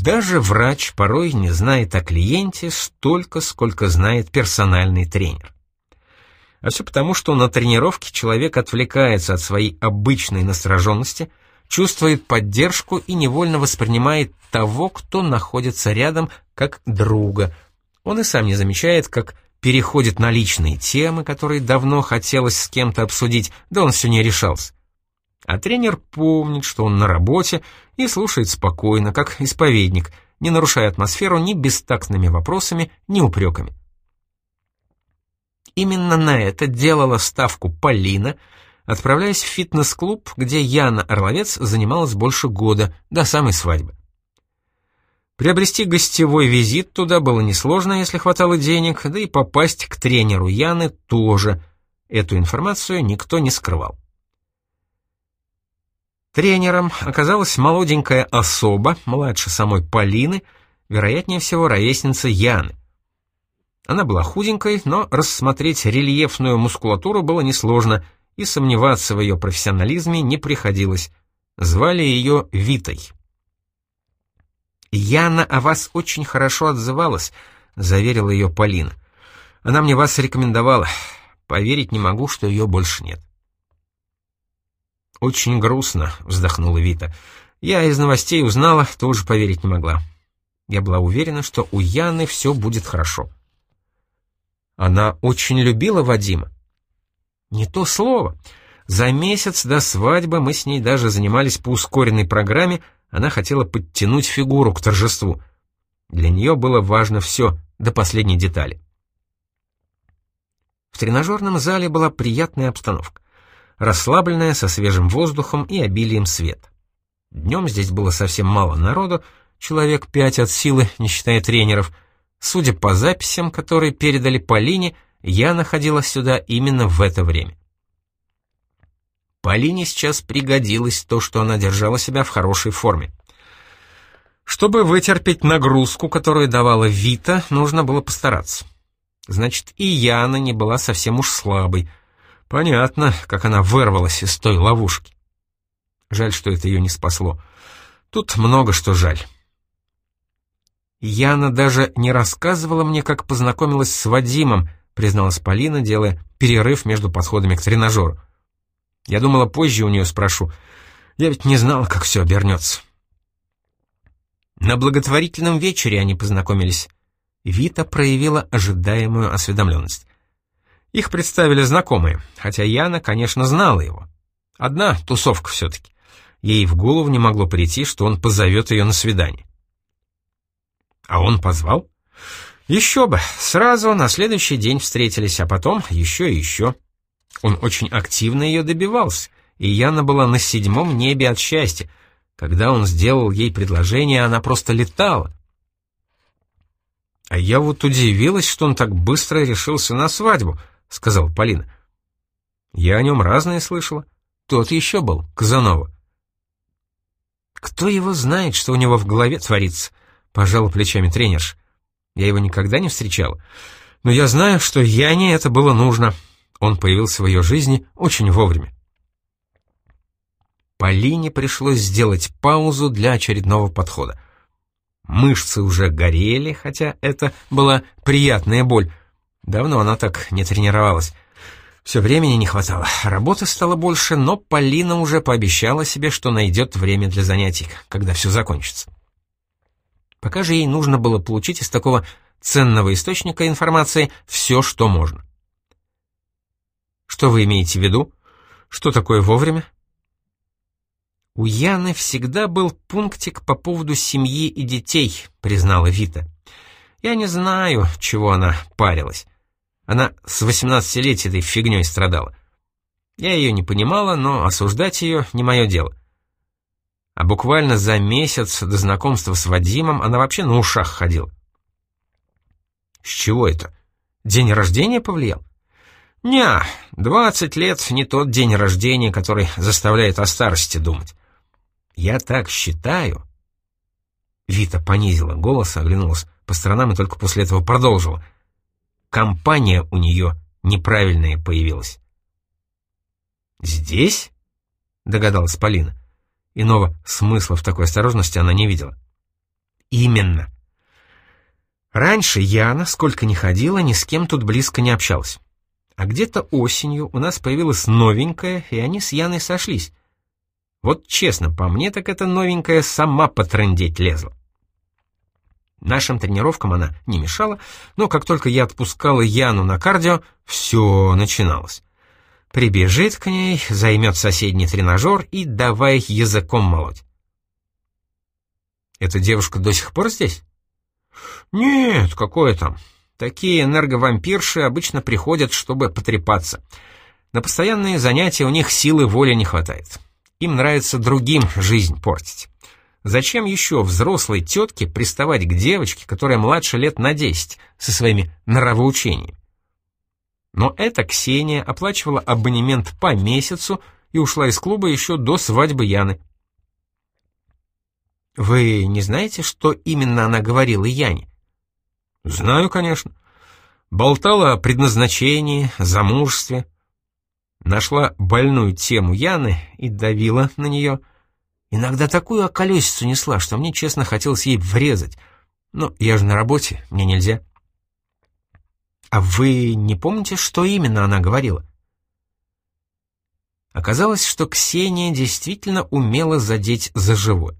Даже врач порой не знает о клиенте столько, сколько знает персональный тренер. А все потому, что на тренировке человек отвлекается от своей обычной настороженности, чувствует поддержку и невольно воспринимает того, кто находится рядом, как друга. Он и сам не замечает, как переходит на личные темы, которые давно хотелось с кем-то обсудить, да он все не решался. А тренер помнит, что он на работе и слушает спокойно, как исповедник, не нарушая атмосферу ни бестактными вопросами, ни упреками. Именно на это делала ставку Полина, отправляясь в фитнес-клуб, где Яна Орловец занималась больше года, до самой свадьбы. Приобрести гостевой визит туда было несложно, если хватало денег, да и попасть к тренеру Яны тоже. Эту информацию никто не скрывал. Тренером оказалась молоденькая особа, младше самой Полины, вероятнее всего ровесница Яны. Она была худенькой, но рассмотреть рельефную мускулатуру было несложно, и сомневаться в ее профессионализме не приходилось. Звали ее Витой. «Яна о вас очень хорошо отзывалась», — заверила ее Полина. «Она мне вас рекомендовала. Поверить не могу, что ее больше нет». «Очень грустно», — вздохнула Вита. «Я из новостей узнала, тоже поверить не могла. Я была уверена, что у Яны все будет хорошо». «Она очень любила Вадима?» «Не то слово. За месяц до свадьбы мы с ней даже занимались по ускоренной программе, она хотела подтянуть фигуру к торжеству. Для нее было важно все, до последней детали». В тренажерном зале была приятная обстановка расслабленная, со свежим воздухом и обилием света. Днем здесь было совсем мало народу, человек пять от силы, не считая тренеров. Судя по записям, которые передали Полине, я находилась сюда именно в это время. Полине сейчас пригодилось то, что она держала себя в хорошей форме. Чтобы вытерпеть нагрузку, которую давала Вита, нужно было постараться. Значит, и Яна не была совсем уж слабой — Понятно, как она вырвалась из той ловушки. Жаль, что это ее не спасло. Тут много что жаль. Яна даже не рассказывала мне, как познакомилась с Вадимом, призналась Полина, делая перерыв между подходами к тренажеру. Я думала, позже у нее спрошу. Я ведь не знала, как все обернется. На благотворительном вечере они познакомились. Вита проявила ожидаемую осведомленность. Их представили знакомые, хотя Яна, конечно, знала его. Одна тусовка все-таки. Ей в голову не могло прийти, что он позовет ее на свидание. А он позвал? Еще бы, сразу на следующий день встретились, а потом еще и еще. Он очень активно ее добивался, и Яна была на седьмом небе от счастья. Когда он сделал ей предложение, она просто летала. А я вот удивилась, что он так быстро решился на свадьбу —— сказала Полина. «Я о нем разное слышала. Тот еще был, Казанова». «Кто его знает, что у него в голове творится?» — пожала плечами тренерш. «Я его никогда не встречала. Но я знаю, что Яне это было нужно. Он появился в ее жизни очень вовремя». Полине пришлось сделать паузу для очередного подхода. Мышцы уже горели, хотя это была приятная боль, Давно она так не тренировалась. Все времени не хватало, работы стало больше, но Полина уже пообещала себе, что найдет время для занятий, когда все закончится. Пока же ей нужно было получить из такого ценного источника информации все, что можно. Что вы имеете в виду? Что такое вовремя? У Яны всегда был пунктик по поводу семьи и детей, признала Вита. Я не знаю, чего она парилась. Она с 18 этой фигней страдала. Я ее не понимала, но осуждать ее не мое дело. А буквально за месяц до знакомства с Вадимом она вообще на ушах ходила. С чего это? День рождения повлиял? Ня, 20 лет не тот день рождения, который заставляет о старости думать. Я так считаю. Вита понизила голос, оглянулась по сторонам и только после этого продолжила. Компания у нее неправильная появилась. «Здесь?» — догадалась Полина. Иного смысла в такой осторожности она не видела. именно. Раньше Яна, сколько ни ходила, ни с кем тут близко не общалась. А где-то осенью у нас появилась новенькая, и они с Яной сошлись. Вот честно, по мне так эта новенькая сама потрындеть лезла. Нашим тренировкам она не мешала, но как только я отпускала Яну на кардио, все начиналось. Прибежит к ней, займет соседний тренажер и давай языком молоть. Эта девушка до сих пор здесь? Нет, какое там. Такие энерговампирши обычно приходят, чтобы потрепаться. На постоянные занятия у них силы воли не хватает. Им нравится другим жизнь портить. Зачем еще взрослой тетке приставать к девочке, которая младше лет на 10, со своими нравоучениями? Но эта Ксения оплачивала абонемент по месяцу и ушла из клуба еще до свадьбы Яны. «Вы не знаете, что именно она говорила Яне?» «Знаю, конечно. Болтала о предназначении, замужестве. Нашла больную тему Яны и давила на нее. Иногда такую околесицу несла, что мне, честно, хотелось ей врезать. Но я же на работе, мне нельзя. А вы не помните, что именно она говорила? Оказалось, что Ксения действительно умела задеть за живое.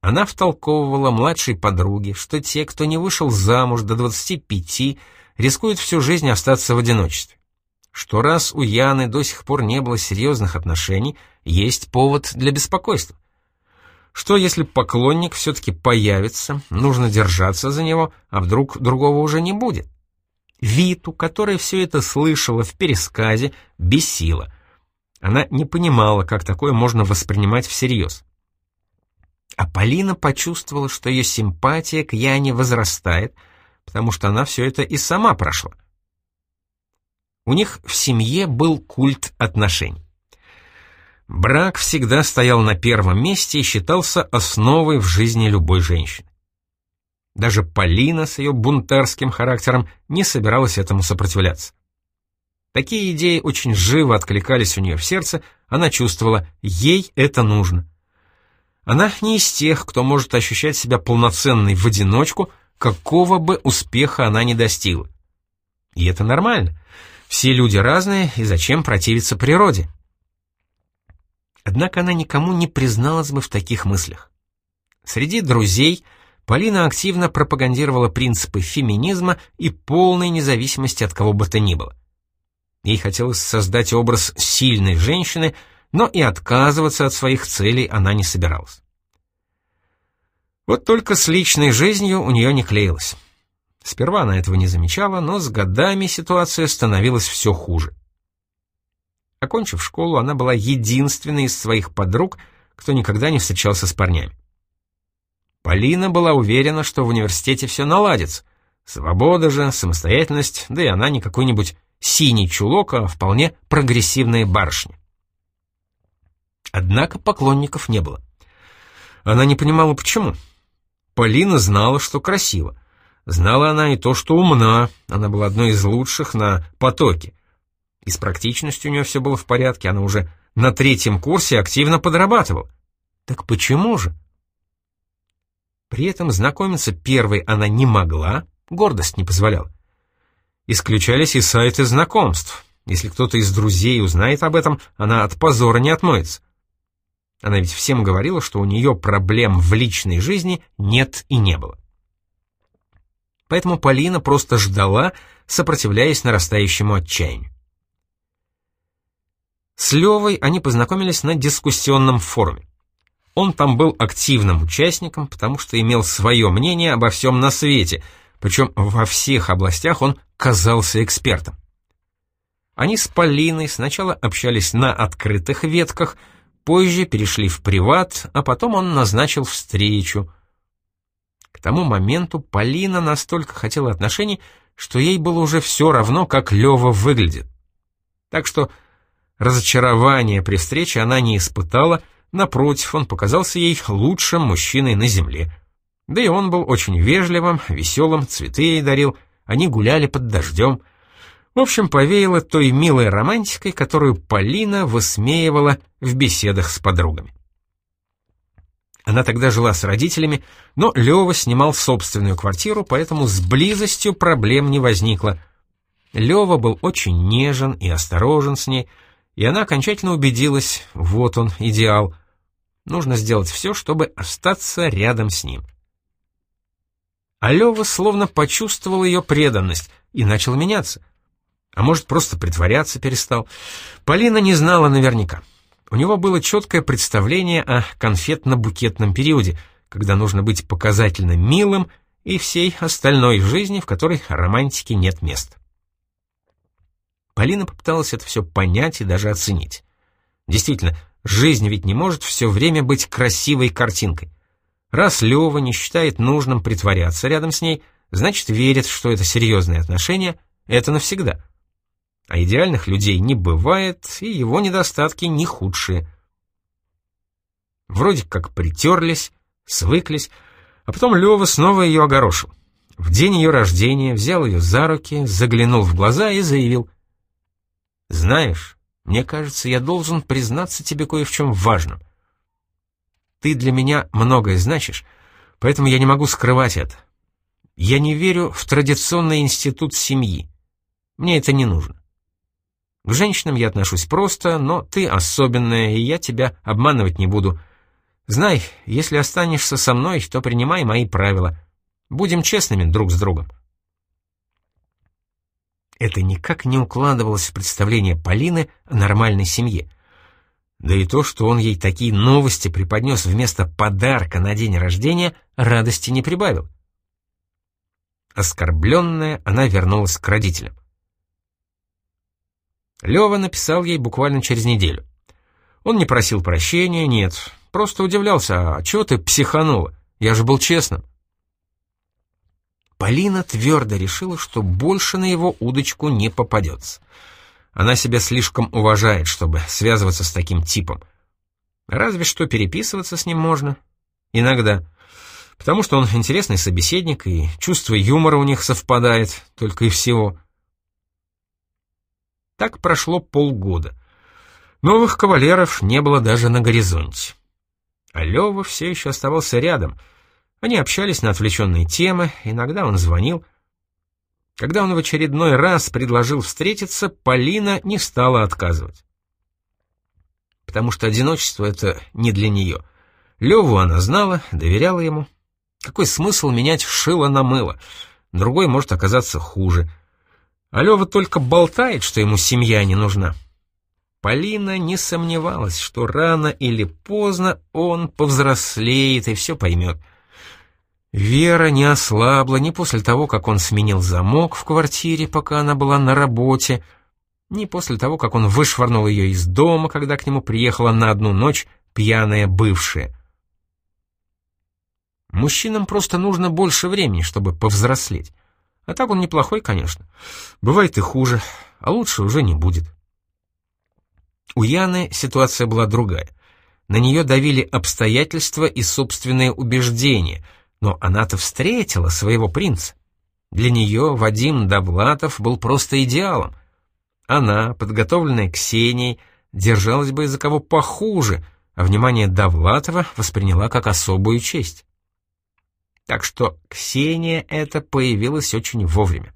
Она втолковывала младшей подруге, что те, кто не вышел замуж до 25, рискуют всю жизнь остаться в одиночестве что раз у Яны до сих пор не было серьезных отношений, есть повод для беспокойства. Что если поклонник все-таки появится, нужно держаться за него, а вдруг другого уже не будет? Виту, которая все это слышала в пересказе, бесила. Она не понимала, как такое можно воспринимать всерьез. А Полина почувствовала, что ее симпатия к Яне возрастает, потому что она все это и сама прошла. У них в семье был культ отношений. Брак всегда стоял на первом месте и считался основой в жизни любой женщины. Даже Полина с ее бунтарским характером не собиралась этому сопротивляться. Такие идеи очень живо откликались у нее в сердце, она чувствовала, ей это нужно. Она не из тех, кто может ощущать себя полноценной в одиночку, какого бы успеха она ни достигла. И это нормально. Все люди разные, и зачем противиться природе? Однако она никому не призналась бы в таких мыслях. Среди друзей Полина активно пропагандировала принципы феминизма и полной независимости от кого бы то ни было. Ей хотелось создать образ сильной женщины, но и отказываться от своих целей она не собиралась. Вот только с личной жизнью у нее не клеилось. Сперва она этого не замечала, но с годами ситуация становилась все хуже. Окончив школу, она была единственной из своих подруг, кто никогда не встречался с парнями. Полина была уверена, что в университете все наладится. Свобода же, самостоятельность, да и она не какой-нибудь синий чулок, а вполне прогрессивная барышня. Однако поклонников не было. Она не понимала, почему. Полина знала, что красиво. Знала она и то, что умна, она была одной из лучших на потоке. И с практичностью у нее все было в порядке, она уже на третьем курсе активно подрабатывала. Так почему же? При этом знакомиться первой она не могла, гордость не позволяла. Исключались и сайты знакомств. Если кто-то из друзей узнает об этом, она от позора не отмоется. Она ведь всем говорила, что у нее проблем в личной жизни нет и не было поэтому Полина просто ждала, сопротивляясь нарастающему отчаянию. С Левой они познакомились на дискуссионном форуме. Он там был активным участником, потому что имел свое мнение обо всем на свете, причем во всех областях он казался экспертом. Они с Полиной сначала общались на открытых ветках, позже перешли в приват, а потом он назначил встречу — тому моменту Полина настолько хотела отношений, что ей было уже все равно, как Лева выглядит. Так что разочарования при встрече она не испытала, напротив, он показался ей лучшим мужчиной на земле. Да и он был очень вежливым, веселым, цветы ей дарил, они гуляли под дождем. В общем, повеяло той милой романтикой, которую Полина высмеивала в беседах с подругами. Она тогда жила с родителями, но Лёва снимал собственную квартиру, поэтому с близостью проблем не возникло. Лёва был очень нежен и осторожен с ней, и она окончательно убедилась, вот он, идеал. Нужно сделать все, чтобы остаться рядом с ним. А Лёва словно почувствовал ее преданность и начал меняться. А может, просто притворяться перестал. Полина не знала наверняка. У него было четкое представление о конфетно-букетном периоде, когда нужно быть показательно милым и всей остальной жизни, в которой романтики нет места. Полина попыталась это все понять и даже оценить. Действительно, жизнь ведь не может все время быть красивой картинкой. Раз Лева не считает нужным притворяться рядом с ней, значит верит, что это серьезные отношения, это навсегда. А идеальных людей не бывает, и его недостатки не худшие. Вроде как притерлись, свыклись, а потом Лева снова ее огорошил. В день ее рождения взял ее за руки, заглянул в глаза и заявил. «Знаешь, мне кажется, я должен признаться тебе кое в чем важном. Ты для меня многое значишь, поэтому я не могу скрывать это. Я не верю в традиционный институт семьи. Мне это не нужно. К женщинам я отношусь просто, но ты особенная, и я тебя обманывать не буду. Знай, если останешься со мной, то принимай мои правила. Будем честными друг с другом. Это никак не укладывалось в представление Полины о нормальной семье. Да и то, что он ей такие новости преподнес вместо подарка на день рождения, радости не прибавил. Оскорбленная, она вернулась к родителям. Лева написал ей буквально через неделю. Он не просил прощения, нет, просто удивлялся, а чего ты психанула? Я же был честным. Полина твердо решила, что больше на его удочку не попадется. Она себя слишком уважает, чтобы связываться с таким типом. Разве что переписываться с ним можно. Иногда. Потому что он интересный собеседник, и чувство юмора у них совпадает, только и всего. Так прошло полгода. Новых кавалеров не было даже на горизонте. А Лёва все еще оставался рядом. Они общались на отвлеченные темы, иногда он звонил. Когда он в очередной раз предложил встретиться, Полина не стала отказывать. Потому что одиночество — это не для нее. Леву она знала, доверяла ему. Какой смысл менять шило на мыло? Другой может оказаться хуже — а Лёва только болтает, что ему семья не нужна. Полина не сомневалась, что рано или поздно он повзрослеет и все поймет. Вера не ослабла ни после того, как он сменил замок в квартире, пока она была на работе, ни после того, как он вышвырнул ее из дома, когда к нему приехала на одну ночь пьяная бывшая. Мужчинам просто нужно больше времени, чтобы повзрослеть. А так он неплохой, конечно. Бывает и хуже, а лучше уже не будет. У Яны ситуация была другая. На нее давили обстоятельства и собственные убеждения, но она-то встретила своего принца. Для нее Вадим Довлатов был просто идеалом. Она, подготовленная Ксенией, держалась бы из-за кого похуже, а внимание Довлатова восприняла как особую честь так что Ксения это появилась очень вовремя.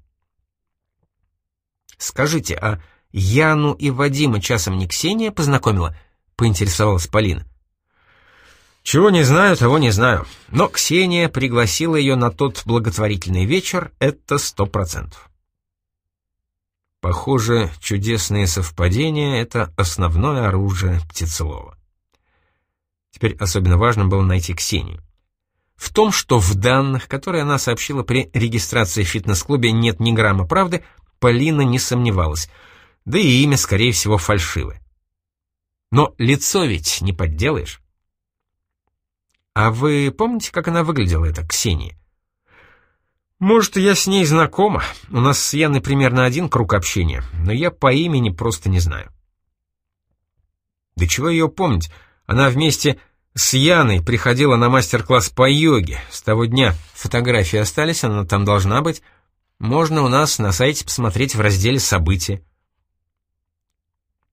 «Скажите, а Яну и Вадима часом не Ксения познакомила?» — поинтересовалась Полина. «Чего не знаю, того не знаю. Но Ксения пригласила ее на тот благотворительный вечер, это сто процентов». Похоже, чудесные совпадения — это основное оружие Птицелова. Теперь особенно важно было найти Ксению. В том, что в данных, которые она сообщила при регистрации в фитнес-клубе, нет ни грамма правды, Полина не сомневалась. Да и имя, скорее всего, фальшивое. Но лицо ведь не подделаешь. А вы помните, как она выглядела, эта Ксения? Может, я с ней знакома. У нас с Яной примерно один круг общения, но я по имени просто не знаю. Да чего ее помнить? Она вместе с Яной приходила на мастер-класс по йоге. С того дня фотографии остались, она там должна быть. Можно у нас на сайте посмотреть в разделе «События».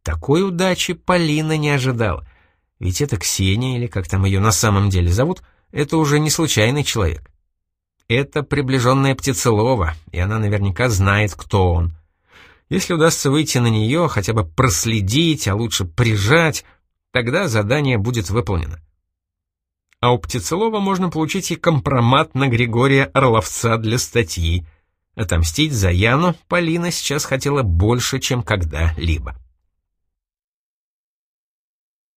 Такой удачи Полина не ожидала. Ведь это Ксения, или как там ее на самом деле зовут, это уже не случайный человек. Это приближенная Птицелова, и она наверняка знает, кто он. Если удастся выйти на нее, хотя бы проследить, а лучше прижать, тогда задание будет выполнено. А у Птицелова можно получить и компромат на Григория Орловца для статьи. Отомстить за Яну Полина сейчас хотела больше, чем когда-либо.